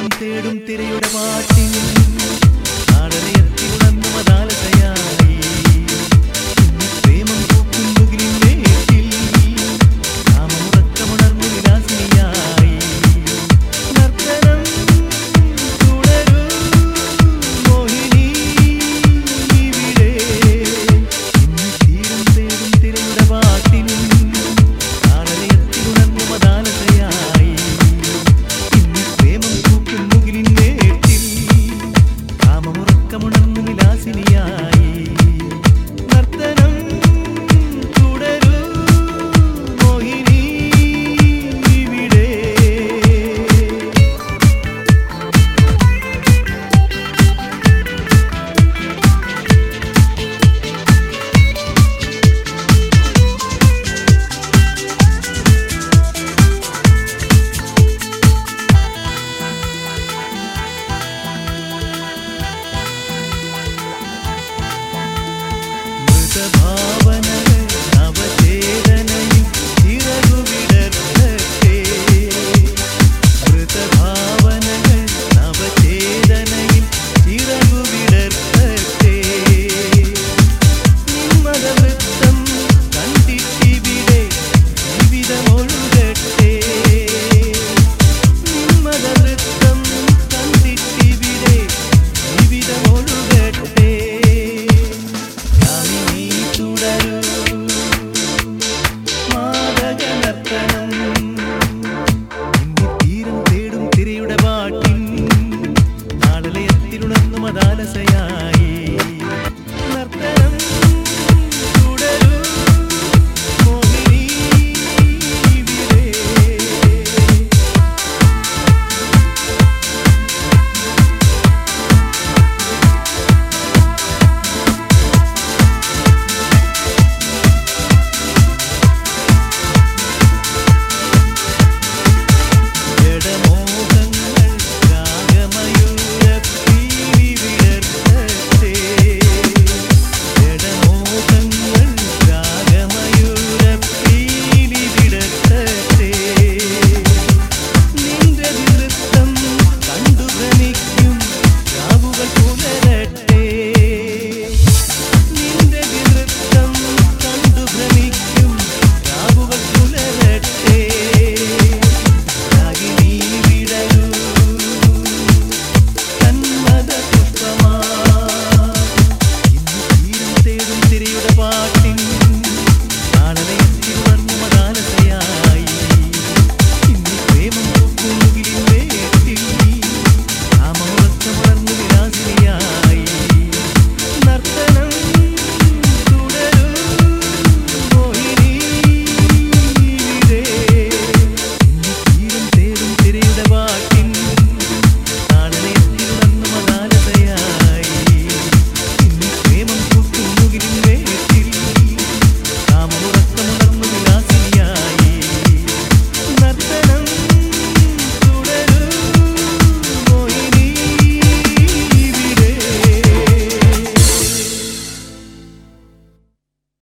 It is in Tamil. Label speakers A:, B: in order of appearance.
A: நேரம் தேடும் திரையுட பாட்டினில் ആത്മദാലസയായി